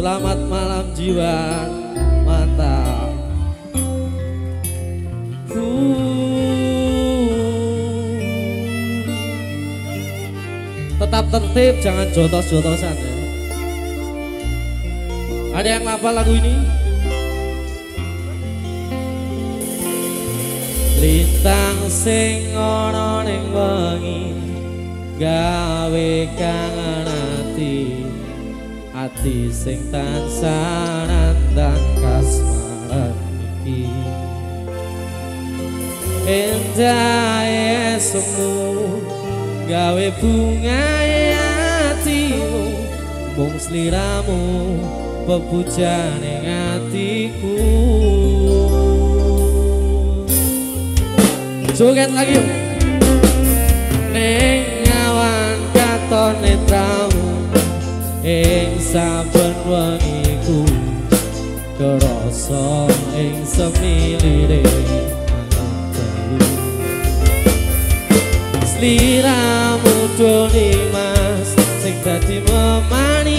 Selamat malam jiwa mantap Tetap tertib jangan jotos-jotosan ya. Ada yang hafal lagu ini? Lintang sing ana ning wengi gawe kangen ati ati sing tansah nandang kasmaran iki. Endah esmu gawe bunga atimu. Mung sliramu pepujane atiku Joget lagi yuk. Neng awan katon netramu ing saben wengiku kerasa ing semilire Sliramu doni mas sing dadi memani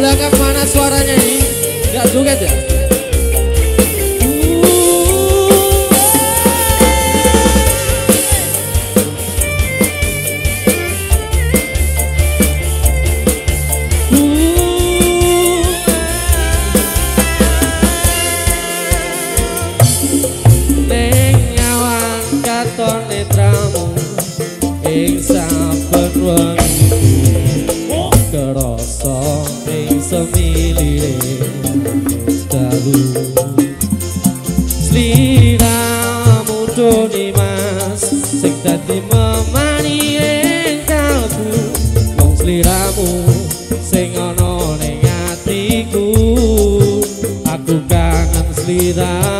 belakang mana suaranya ini? Gak joget ya? Ning nyawang sliramu doni mas sing dadi memani ing kalbu. Wong sliramu sing ana ning atiku aku kangen sliramu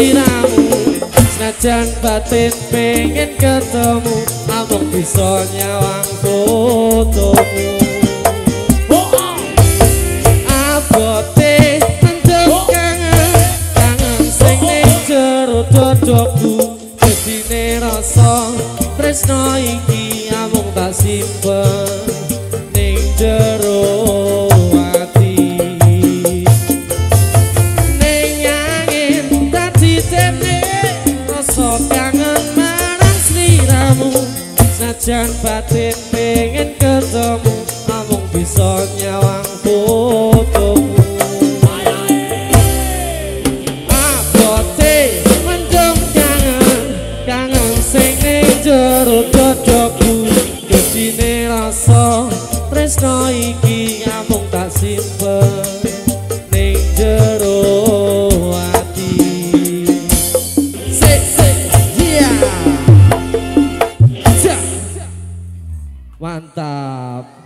sliramu Senajan batin pengen ketemu Amung bisa nyawang rasa tresno iki amung tak simpen. Ning jero Sajan batin pengen ketemu amung bisa nyawang jero dadaku gedine rasa tresno iki